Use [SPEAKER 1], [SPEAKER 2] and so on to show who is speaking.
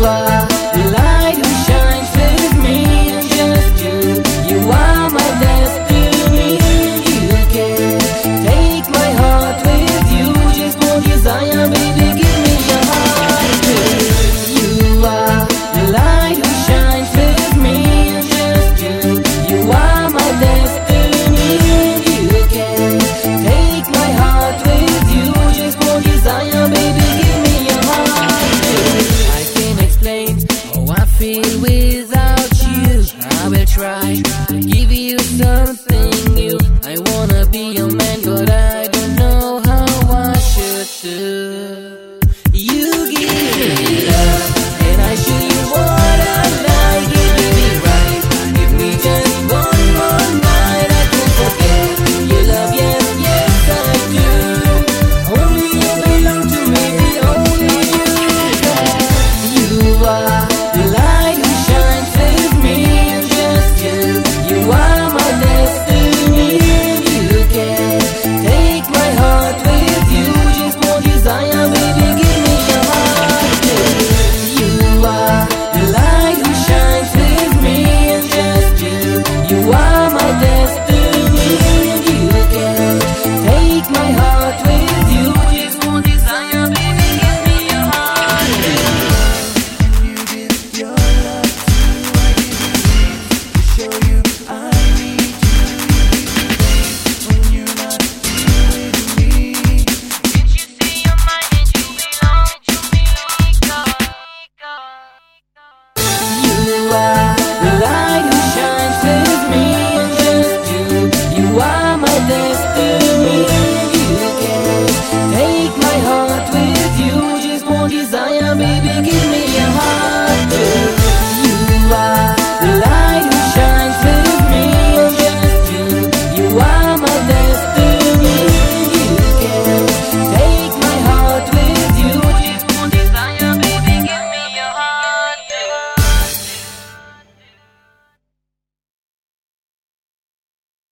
[SPEAKER 1] love. I will try. Give you